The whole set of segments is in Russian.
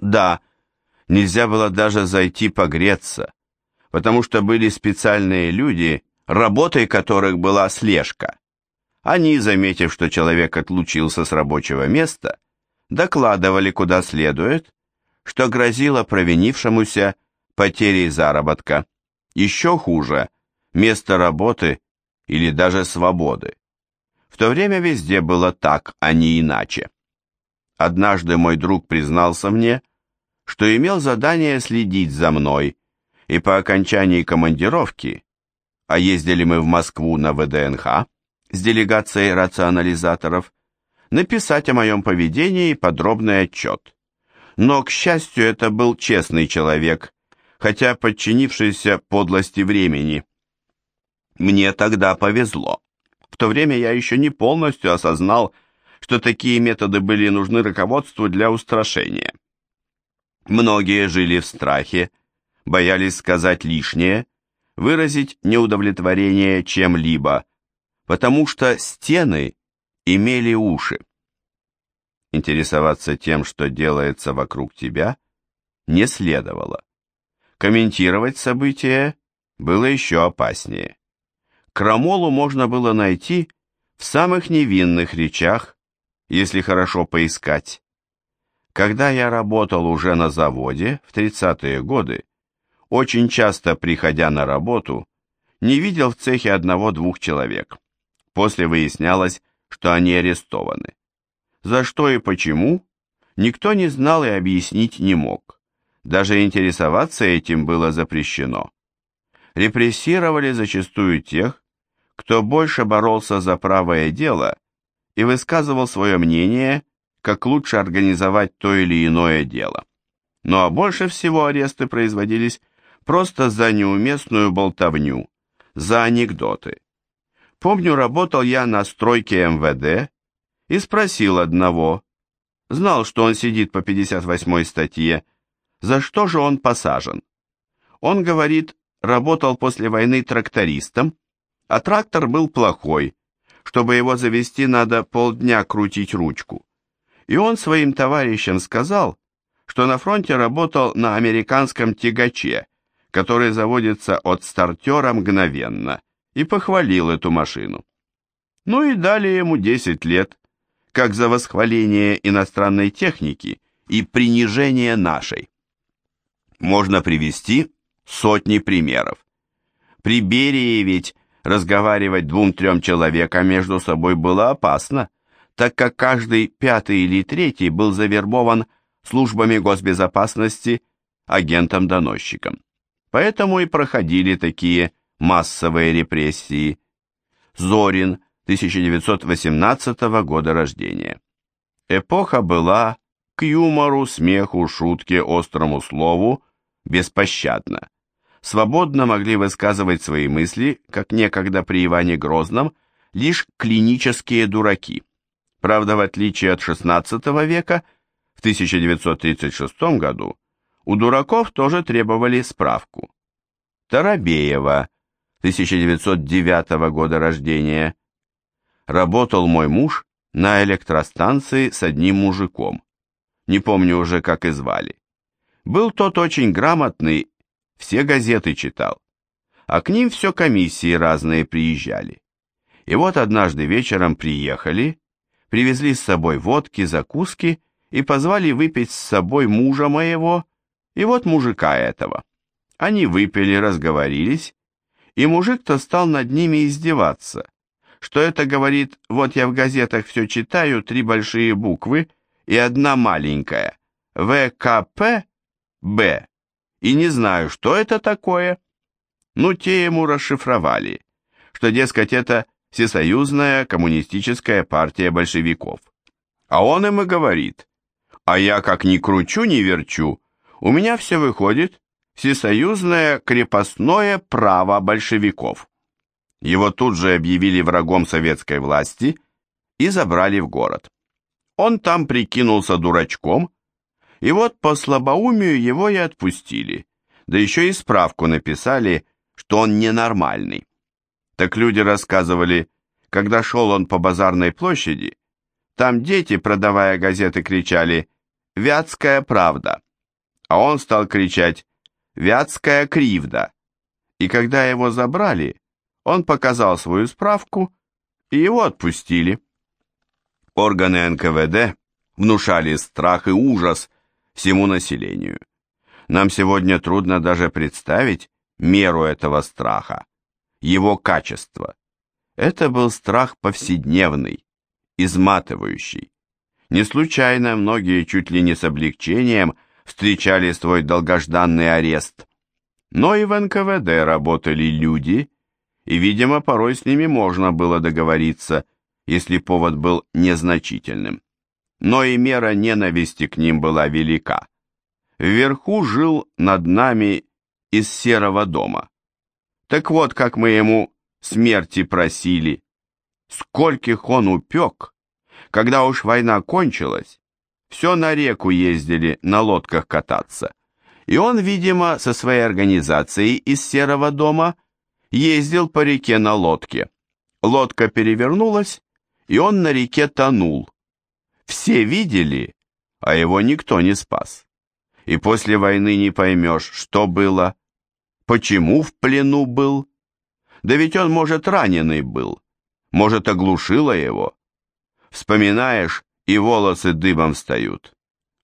Да, нельзя было даже зайти погреться, потому что были специальные люди, работой которых была слежка. Они, заметив, что человек отлучился с рабочего места, докладывали куда следует, что грозило провинившемуся потерей заработка. Еще хуже – место работы или даже свободы. В то время везде было так, а не иначе. Однажды мой друг признался мне, что имел задание следить за мной, и по окончании командировки, а ездили мы в Москву на ВДНХ с делегацией рационализаторов, написать о моем поведении подробный отчет. Но, к счастью, это был честный человек, хотя подчинившийся подлости времени. Мне тогда повезло. В то время я еще не полностью осознал, что такие методы были нужны руководству для устрашения. Многие жили в страхе, боялись сказать лишнее, выразить неудовлетворение чем-либо, потому что стены имели уши. Интересоваться тем, что делается вокруг тебя, не следовало. Комментировать события было еще опаснее. Крамолу можно было найти в самых невинных речах, если хорошо поискать. Когда я работал уже на заводе в 30-е годы, очень часто, приходя на работу, не видел в цехе одного-двух человек. После выяснялось, что они арестованы. За что и почему, никто не знал и объяснить не мог. Даже интересоваться этим было запрещено. Репрессировали зачастую тех, кто больше боролся за правое дело и высказывал свое мнение, как лучше организовать то или иное дело. Ну а больше всего аресты производились просто за неуместную болтовню, за анекдоты. Помню, работал я на стройке МВД и спросил одного, знал, что он сидит по 58 статье, за что же он посажен. Он говорит, работал после войны трактористом, а трактор был плохой, чтобы его завести, надо полдня крутить ручку. И он своим товарищам сказал, что на фронте работал на американском тягаче, который заводится от стартера мгновенно, и похвалил эту машину. Ну и дали ему 10 лет, как за восхваление иностранной техники и принижение нашей. Можно привести сотни примеров. При Берии ведь разговаривать двум-трем человекам между собой было опасно, так как каждый пятый или третий был завербован службами госбезопасности агентом-доносчиком. Поэтому и проходили такие массовые репрессии. Зорин, 1918 года рождения. Эпоха была к юмору, смеху, шутке, острому слову беспощадна. Свободно могли высказывать свои мысли, как некогда при Иване Грозном, лишь клинические дураки. Правда, в отличие от XVI века, в 1936 году у дураков тоже требовали справку. Тарабеева, 1909 года рождения. Работал мой муж на электростанции с одним мужиком. Не помню уже, как и звали. Был тот очень грамотный, все газеты читал. А к ним все комиссии разные приезжали. И вот однажды вечером приехали, привезли с собой водки, закуски и позвали выпить с собой мужа моего и вот мужика этого. Они выпили, разговорились, и мужик-то стал над ними издеваться, что это, говорит, вот я в газетах все читаю, три большие буквы и одна маленькая, ВКП, Б, и не знаю, что это такое. Ну, те ему расшифровали, что, дескать, это Всесоюзная коммунистическая партия большевиков. А он им и говорит, а я как ни кручу, ни верчу, у меня все выходит всесоюзное крепостное право большевиков. Его тут же объявили врагом советской власти и забрали в город. Он там прикинулся дурачком, и вот по слабоумию его и отпустили, да еще и справку написали, что он ненормальный. Так люди рассказывали, когда шел он по базарной площади, там дети, продавая газеты, кричали «Вятская правда», а он стал кричать «Вятская кривда!» И когда его забрали, он показал свою справку, и его отпустили. Органы НКВД внушали страх и ужас всему населению. Нам сегодня трудно даже представить меру этого страха, его качество. Это был страх повседневный, изматывающий. Не случайно многие чуть ли не с облегчением встречали свой долгожданный арест. Но и в НКВД работали люди, и, видимо, порой с ними можно было договориться, если повод был незначительным. Но и мера ненависти к ним была велика. Вверху жил над нами из серого дома. Так вот, как мы ему смерти просили, скольких он упек, когда уж война кончилась, все на реку ездили на лодках кататься. И он, видимо, со своей организацией из серого дома ездил по реке на лодке. Лодка перевернулась, и он на реке тонул. Все видели, а его никто не спас. И после войны не поймешь, что было, почему в плену был. Да ведь он, может, раненый был, может, оглушило его. Вспоминаешь, и волосы дыбом встают.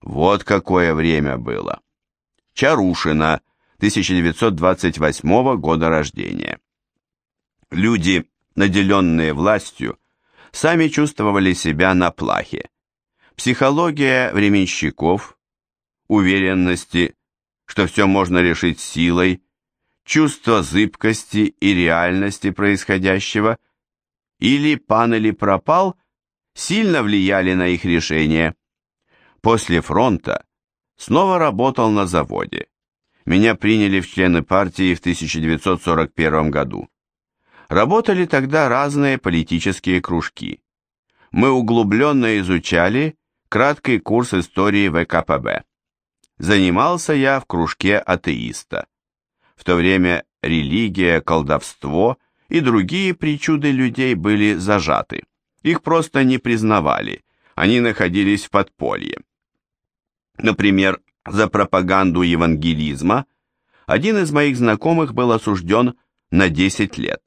Вот какое время было. Чарушина, 1928 года рождения. Люди, наделенные властью, сами чувствовали себя на плахе. Психология временщиков, уверенности, что все можно решить силой, чувство зыбкости и реальности происходящего, или пан или пропал, сильно влияли на их решение. После фронта снова работал на заводе. Меня приняли в члены партии в 1941 году. Работали тогда разные политические кружки. Мы углубленно изучали краткий курс истории ВКПБ. Занимался я в кружке атеиста. В то время религия, колдовство и другие причуды людей были зажаты. Их просто не признавали, они находились в подполье. Например, за пропаганду евангелизма один из моих знакомых был осужден на 10 лет.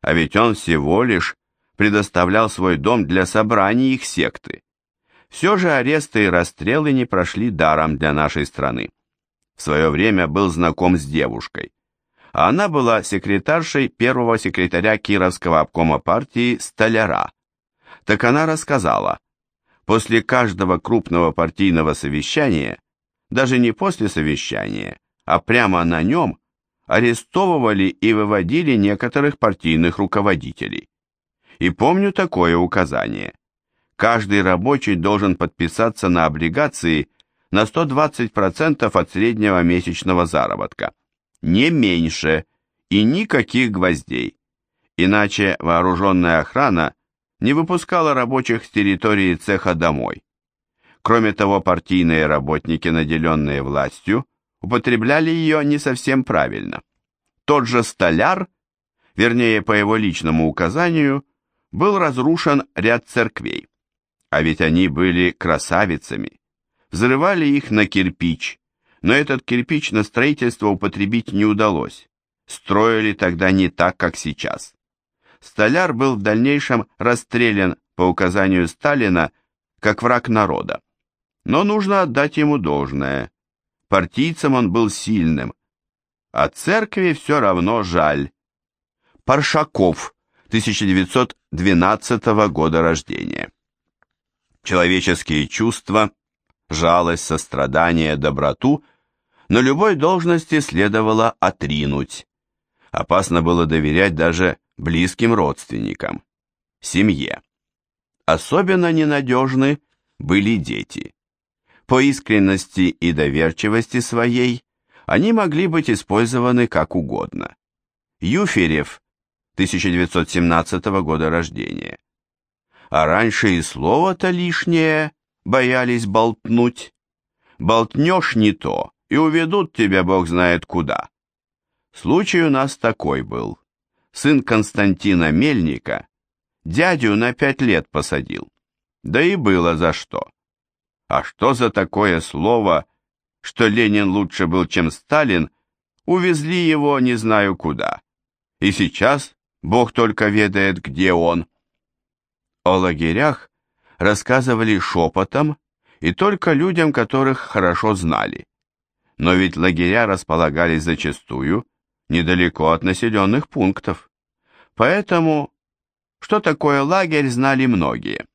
А ведь он всего лишь предоставлял свой дом для собраний их секты. Все же аресты и расстрелы не прошли даром для нашей страны. В свое время был знаком с девушкой. А она была секретаршей первого секретаря Кировского обкома партии Столяра. Так она рассказала, после каждого крупного партийного совещания, даже не после совещания, а прямо на нем, арестовывали и выводили некоторых партийных руководителей. И помню такое указание. Каждый рабочий должен подписаться на облигации на 120% от среднего месячного заработка. Не меньше и никаких гвоздей. Иначе вооруженная охрана не выпускала рабочих с территории цеха домой. Кроме того, партийные работники, наделенные властью, употребляли ее не совсем правильно. Тот же столяр, вернее, по его личному указанию, был разрушен ряд церквей. А ведь они были красавицами. Взрывали их на кирпич, но этот кирпич на строительство употребить не удалось. Строили тогда не так, как сейчас. Столяр был в дальнейшем расстрелян по указанию Сталина как враг народа. Но нужно отдать ему должное. Партийцем он был сильным, а церкви все равно жаль. Паршаков, 1912 года рождения. Человеческие чувства, жалость, сострадание, доброту на любой должности следовало отринуть. Опасно было доверять даже близким родственникам, семье. Особенно ненадежны были дети. По искренности и доверчивости своей они могли быть использованы как угодно. Юферев, 1917 года рождения. А раньше и слово-то лишнее боялись болтнуть. Болтнешь не то, и уведут тебя бог знает куда. Случай у нас такой был сын Константина Мельника, дядю на пять лет посадил. Да и было за что. А что за такое слово что Ленин лучше был, чем Сталин, увезли его не знаю куда. И сейчас Бог только ведает, где он. О лагерях рассказывали шепотом и только людям, которых хорошо знали. Но ведь лагеря располагались зачастую недалеко от населенных пунктов. Поэтому, что такое лагерь, знали многие.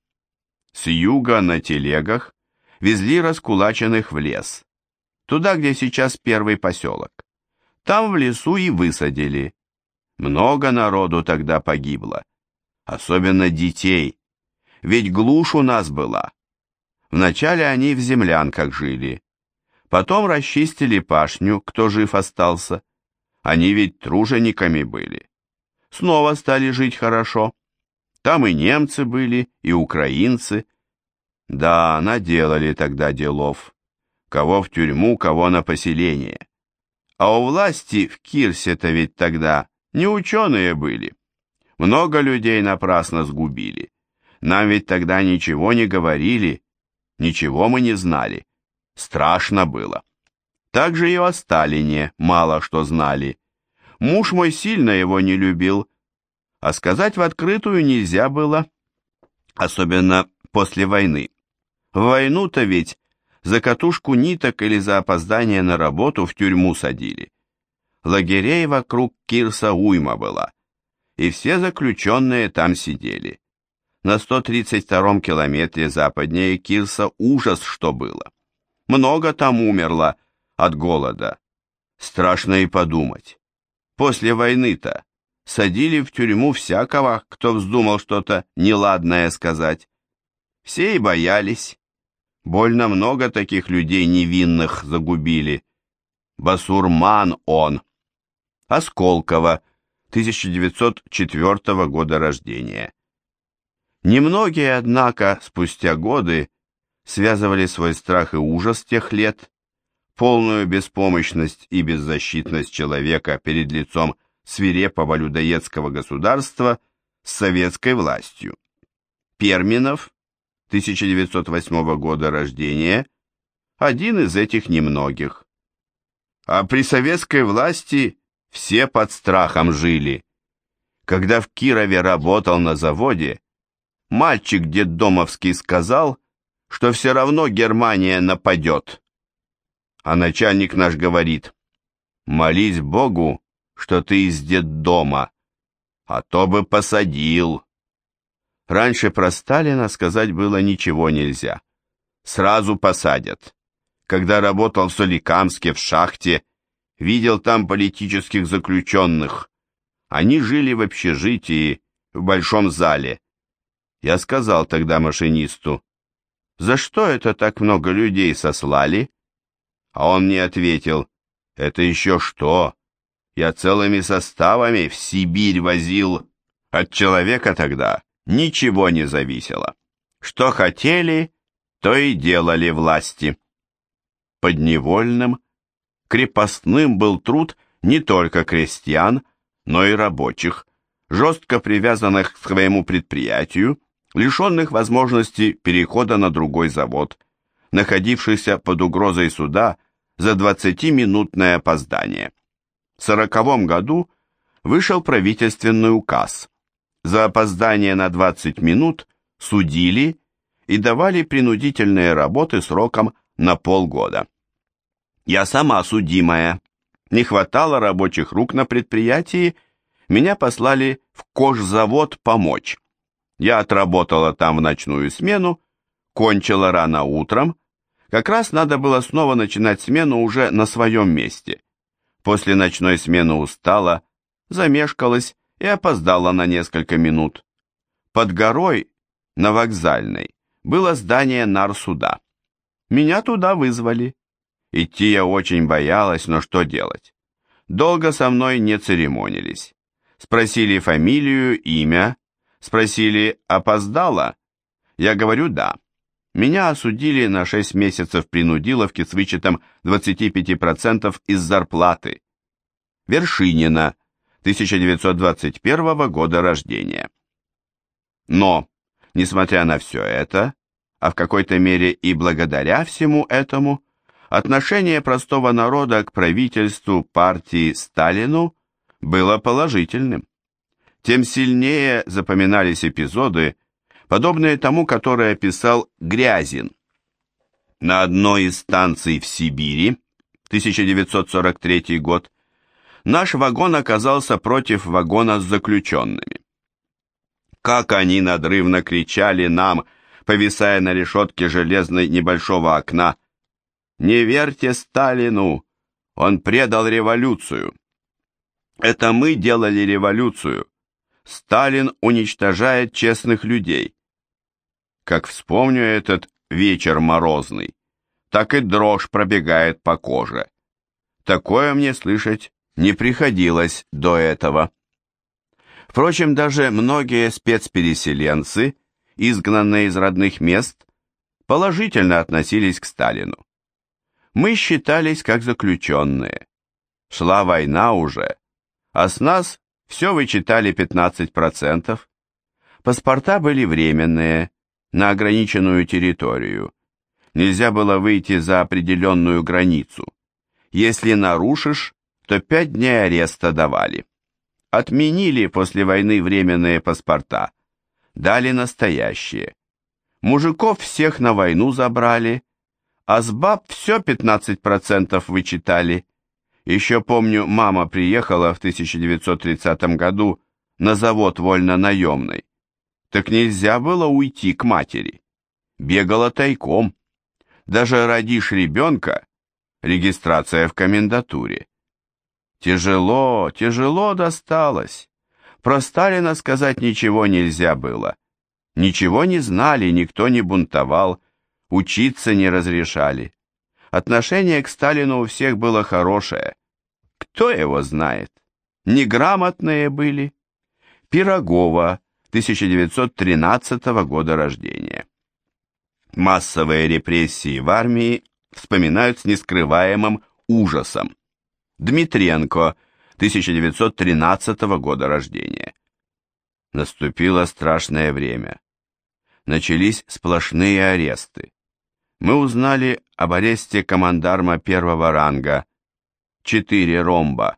С юга на телегах везли раскулаченных в лес, туда, где сейчас первый поселок. Там в лесу и высадили. Много народу тогда погибло, особенно детей, ведь глушь у нас была. Вначале они в землянках жили, потом расчистили пашню, кто жив остался. Они ведь тружениками были. Снова стали жить хорошо. Там и немцы были, и украинцы. Да, наделали тогда делов. Кого в тюрьму, кого на поселение. А у власти в Кирсе-то ведь тогда не ученые были. Много людей напрасно сгубили. Нам ведь тогда ничего не говорили, ничего мы не знали. Страшно было. Так же и о Сталине мало что знали. Муж мой сильно его не любил, а сказать в открытую нельзя было, особенно после войны. В войну-то ведь за катушку ниток или за опоздание на работу в тюрьму садили. Лагерей вокруг Кирса уйма была, и все заключенные там сидели. На 132-м километре западнее Кирса ужас что было. Много там умерло от голода. Страшно и подумать. После войны-то садили в тюрьму всякого, кто вздумал что-то неладное сказать. Все и боялись. Больно много таких людей невинных загубили. Басурман он. Осколково, 1904 года рождения. Немногие, однако, спустя годы связывали свой страх и ужас тех лет, полную беспомощность и беззащитность человека перед лицом свирепого людоедского государства с советской властью. Перминов, 1908 года рождения, один из этих немногих. А при советской власти все под страхом жили. Когда в Кирове работал на заводе, мальчик детдомовский сказал, что все равно Германия нападет. А начальник наш говорит, молись Богу, что ты из детдома, а то бы посадил. Раньше про Сталина сказать было ничего нельзя. Сразу посадят. Когда работал в Соликамске в шахте, видел там политических заключенных. Они жили в общежитии, в большом зале. Я сказал тогда машинисту, «За что это так много людей сослали?» А он мне ответил, «Это еще что? Я целыми составами в Сибирь возил. От человека тогда ничего не зависело. Что хотели, то и делали власти. Подневольным, крепостным был труд не только крестьян, но и рабочих, жестко привязанных к своему предприятию, лишенных возможности перехода на другой завод, находившихся под угрозой суда за 20-минутное опоздание. В сороковом году вышел правительственный указ. За опоздание на 20 минут судили и давали принудительные работы сроком на полгода. Я сама судимая. Не хватало рабочих рук на предприятии, меня послали в кожзавод помочь. Я отработала там в ночную смену, кончила рано утром, как раз надо было снова начинать смену уже на своем месте. После ночной смены устала, замешкалась и опоздала на несколько минут. Под горой, на вокзальной, было здание нарсуда. Меня туда вызвали. Идти я очень боялась, но что делать? Долго со мной не церемонились. Спросили фамилию, имя, спросили, опоздала? Я говорю, да. Меня осудили на 6 месяцев принудиловки с вычетом 25% из зарплаты. Вершинина, 1921 года рождения. Но, несмотря на все это, а в какой-то мере и благодаря всему этому, отношение простого народа к правительству партии Сталину было положительным. Тем сильнее запоминались эпизоды, подобные тому, который описал Грязин. На одной из станций в Сибири, 1943 год, наш вагон оказался против вагона с заключенными. Как они надрывно кричали нам, повисая на решетке железной небольшого окна, «Не верьте Сталину! Он предал революцию!» Это мы делали революцию. Сталин уничтожает честных людей. Как вспомню этот вечер морозный, так и дрожь пробегает по коже. Такое мне слышать не приходилось до этого. Впрочем, даже многие спецпереселенцы, изгнанные из родных мест, положительно относились к Сталину. Мы считались как заключенные. Шла война уже, а с нас все вычитали 15%. Паспорта были временные, на ограниченную территорию. Нельзя было выйти за определенную границу. Если нарушишь, то пять дней ареста давали. Отменили после войны временные паспорта, дали настоящие. Мужиков всех на войну забрали, а с баб все 15% вычитали. Еще помню, мама приехала в 1930 году на завод вольно-наемный. Так нельзя было уйти к матери. Бегала тайком. Даже родишь ребенка, регистрация в комендатуре. Тяжело, тяжело досталось. Про Сталина сказать ничего нельзя было. Ничего не знали, никто не бунтовал, учиться не разрешали. Отношение к Сталину у всех было хорошее. Кто его знает? Неграмотные были. Пирогова, 1913 года рождения. Массовые репрессии в армии вспоминают с нескрываемым ужасом. Дмитренко, 1913 года рождения. Наступило страшное время. Начались сплошные аресты мы узнали об аресте командарма первого ранга, четыре ромба,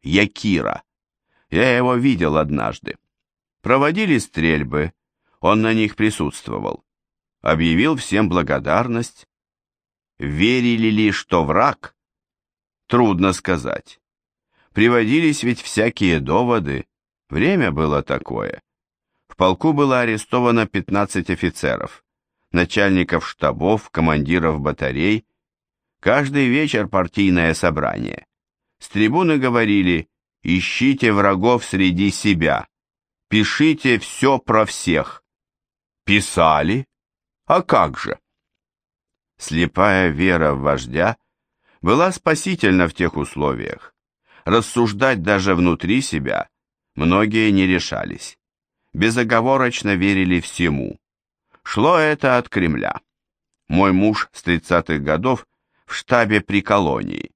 Якира. Я его видел однажды. Проводили стрельбы, он на них присутствовал. Объявил всем благодарность. Верили ли, что враг? Трудно сказать. Приводились ведь всякие доводы, время было такое. В полку было арестовано 15 офицеров начальников штабов, командиров батарей. Каждый вечер партийное собрание. С трибуны говорили «Ищите врагов среди себя, пишите все про всех». Писали? А как же? Слепая вера в вождя была спасительна в тех условиях. Рассуждать даже внутри себя многие не решались. Безоговорочно верили всему. Шло это от Кремля. Мой муж с 30-х годов в штабе при колонии.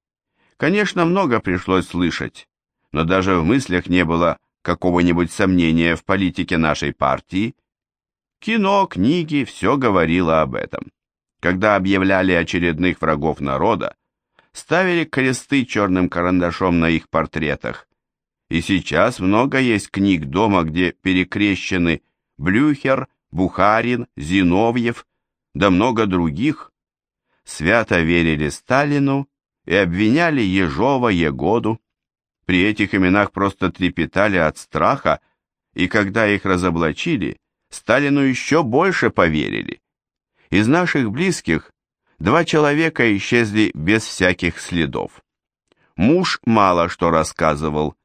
Конечно, много пришлось слышать, но даже в мыслях не было какого-нибудь сомнения в политике нашей партии. Кино, книги, все говорило об этом. Когда объявляли очередных врагов народа, ставили кресты черным карандашом на их портретах. И сейчас много есть книг дома, где перекрещены Блюхер, Бухарин, Зиновьев, да много других, свято верили Сталину и обвиняли Ежова, Егоду. При этих именах просто трепетали от страха, и когда их разоблачили, Сталину еще больше поверили. Из наших близких два человека исчезли без всяких следов. Муж мало что рассказывал,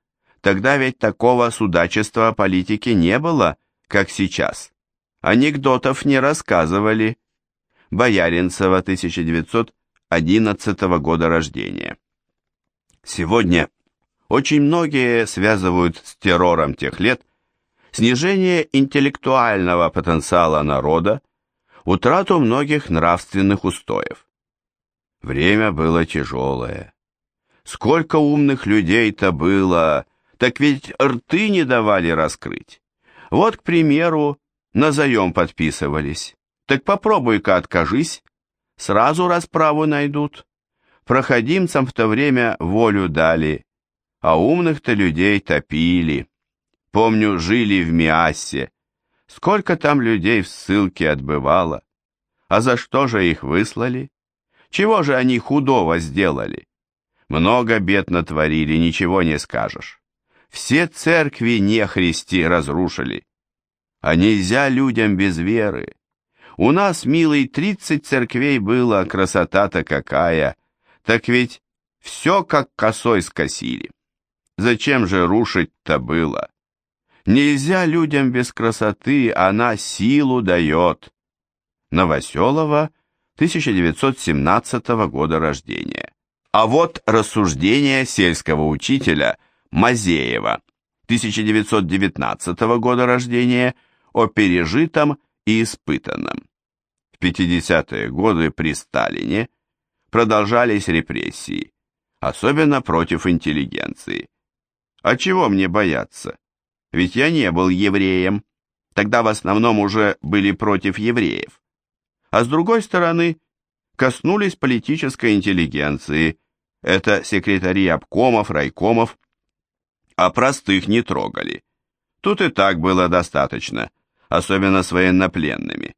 тогда ведь такого судачества политики не было, как сейчас. Анекдотов не рассказывали. Бояринцева, 1911 года рождения. Сегодня очень многие связывают с террором тех лет снижение интеллектуального потенциала народа, утрату многих нравственных устоев. Время было тяжелое. Сколько умных людей-то было, так ведь рты не давали раскрыть. Вот, к примеру, на заем подписывались. Так попробуй-ка откажись, сразу расправу найдут. Проходимцам в то время волю дали, а умных-то людей топили. Помню, жили в Миассе. Сколько там людей в ссылке отбывало. А за что же их выслали? Чего же они худого сделали? Много бед натворили, ничего не скажешь. Все церкви нехристи разрушили. А нельзя людям без веры. У нас, милый, тридцать церквей было, красота-то какая. Так ведь все как косой скосили. Зачем же рушить-то было? Нельзя людям без красоты, она силу дает. Новоселова, 1917 года рождения. А вот рассуждения сельского учителя Мазеева, 1919 года рождения, о пережитом и испытанном. В 50-е годы при Сталине продолжались репрессии, особенно против интеллигенции. А чего мне бояться? Ведь я не был евреем. Тогда в основном уже были против евреев. А с другой стороны, коснулись политической интеллигенции. Это секретари обкомов, райкомов. А простых не трогали. Тут и так было достаточно, особенно с военнопленными.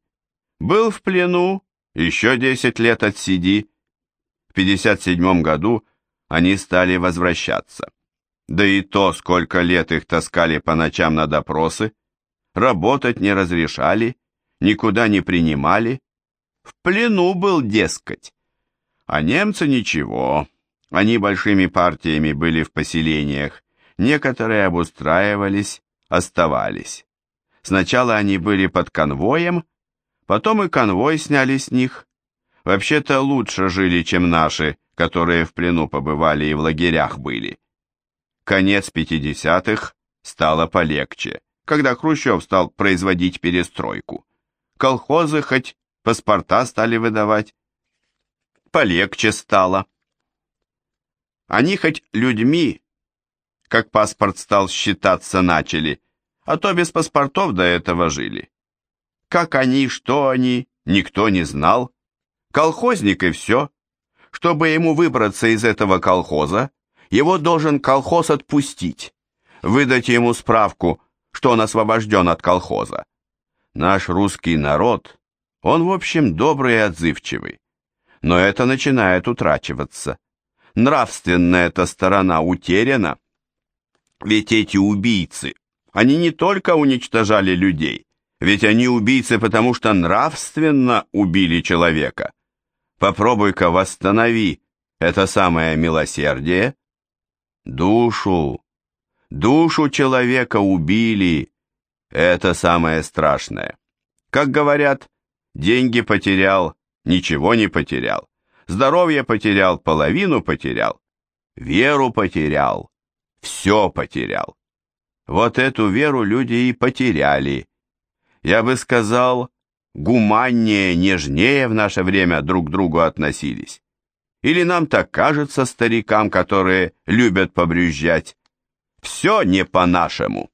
Был в плену, еще 10 лет отсиди. В 57 году они стали возвращаться. Да и то, сколько лет их таскали по ночам на допросы, работать не разрешали, никуда не принимали. В плену был, дескать. А немцы ничего, они большими партиями были в поселениях, некоторые обустраивались, оставались. Сначала они были под конвоем, потом и конвой сняли с них. Вообще-то лучше жили, чем наши, которые в плену побывали и в лагерях были. Конец 50-х стало полегче, когда Хрущев стал производить перестройку. Колхозы хоть паспорта стали выдавать, полегче стало. Они хоть людьми, как паспорт стал считаться, начали, а то без паспортов до этого жили. Как они, что они, никто не знал. Колхозник и все. Чтобы ему выбраться из этого колхоза, его должен колхоз отпустить, выдать ему справку, что он освобожден от колхоза. Наш русский народ, он, в общем, добрый и отзывчивый. Но это начинает утрачиваться. Нравственная эта сторона утеряна. Ведь эти убийцы, они не только уничтожали людей, ведь они убийцы, потому что нравственно убили человека. Попробуй-ка восстанови это самое милосердие, Душу, душу человека убили. Это самое страшное. Как говорят, деньги потерял, ничего не потерял. Здоровье потерял, половину потерял. Веру потерял, все потерял. Вот эту веру люди и потеряли. Я бы сказал, гуманнее, нежнее в наше время друг к другу относились. Или нам так кажется старикам, которые любят побрюзжать? Все не по-нашему.